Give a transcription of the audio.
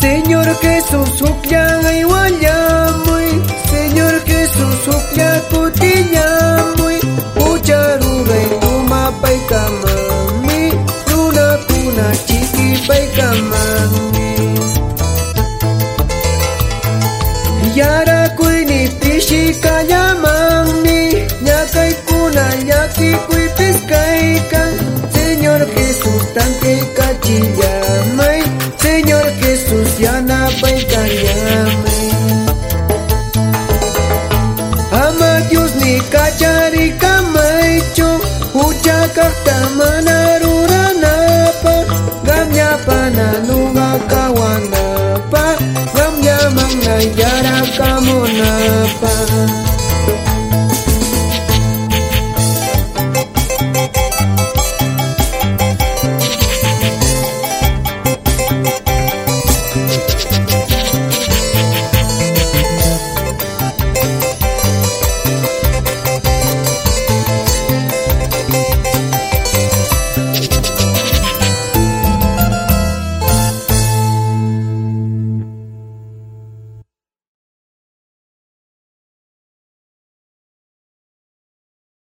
Señor Jesús hukyangay wallamuy Señor Jesús hukyakutillamuy Ucharuray tumapay kamami Runakuna chikipay kamami Yarakuyni pishikallamanmi Ñakaykuna llakikuy piskaykan Señor Jesús tankay kachillamay Señor nabay kanyame Ama Dios ni kachari kamaicho Uchakak tamanaruranapa Gamyapa nanuga kawanapa Gamyamang nayara kamunapa